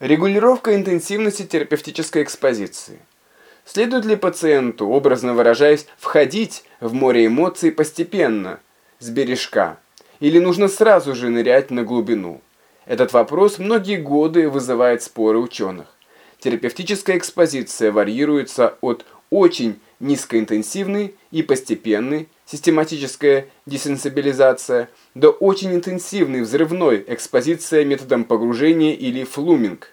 Регулировка интенсивности терапевтической экспозиции. Следует ли пациенту, образно выражаясь, входить в море эмоций постепенно, с бережка, или нужно сразу же нырять на глубину? Этот вопрос многие годы вызывает споры ученых. Терапевтическая экспозиция варьируется от очень низкоинтенсивной и постепенной, систематическая десенсибилизация, до очень интенсивной взрывной экспозиция методом погружения или флуминг.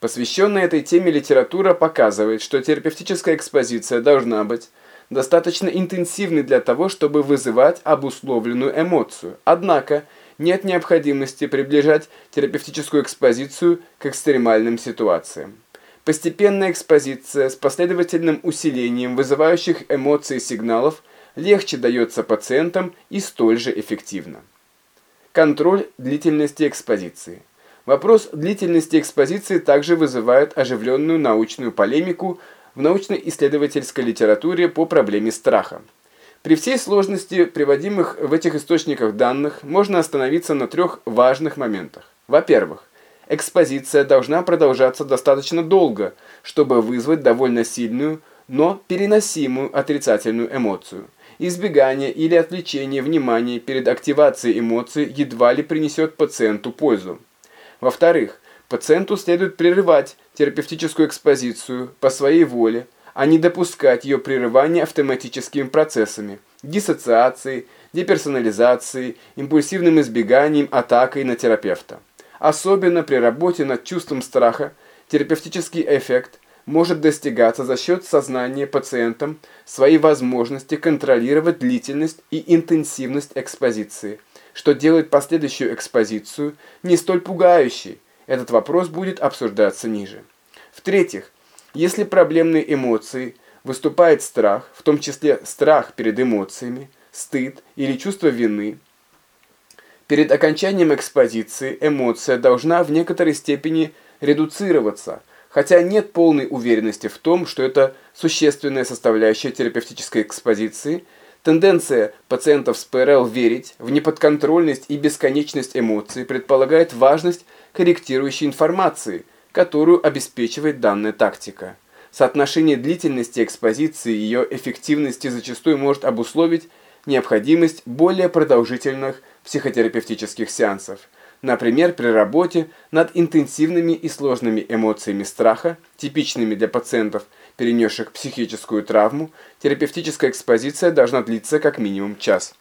Посвященная этой теме литература показывает, что терапевтическая экспозиция должна быть достаточно интенсивной для того, чтобы вызывать обусловленную эмоцию. Однако, нет необходимости приближать терапевтическую экспозицию к экстремальным ситуациям. Постепенная экспозиция с последовательным усилением вызывающих эмоции сигналов легче дается пациентам и столь же эффективно. Контроль длительности экспозиции. Вопрос длительности экспозиции также вызывает оживленную научную полемику в научно-исследовательской литературе по проблеме страха. При всей сложности приводимых в этих источниках данных можно остановиться на трех важных моментах. Во-первых, экспозиция должна продолжаться достаточно долго, чтобы вызвать довольно сильную, но переносимую отрицательную эмоцию. Избегание или отвлечение внимания перед активацией эмоций едва ли принесет пациенту пользу. Во-вторых, пациенту следует прерывать терапевтическую экспозицию по своей воле, а не допускать ее прерывания автоматическими процессами, диссоциацией, деперсонализацией, импульсивным избеганием, атакой на терапевта. Особенно при работе над чувством страха терапевтический эффект может достигаться за счет сознания пациентам своей возможности контролировать длительность и интенсивность экспозиции, что делает последующую экспозицию не столь пугающей. Этот вопрос будет обсуждаться ниже. В-третьих, если проблемной эмоцией выступает страх, в том числе страх перед эмоциями, стыд или чувство вины, Перед окончанием экспозиции эмоция должна в некоторой степени редуцироваться, хотя нет полной уверенности в том, что это существенная составляющая терапевтической экспозиции, тенденция пациентов с ПРЛ верить в неподконтрольность и бесконечность эмоций предполагает важность корректирующей информации, которую обеспечивает данная тактика. Соотношение длительности экспозиции и ее эффективности зачастую может обусловить необходимость более продолжительных психотерапевтических сеансов, например, при работе над интенсивными и сложными эмоциями страха, типичными для пациентов, перенесших психическую травму, терапевтическая экспозиция должна длиться как минимум час.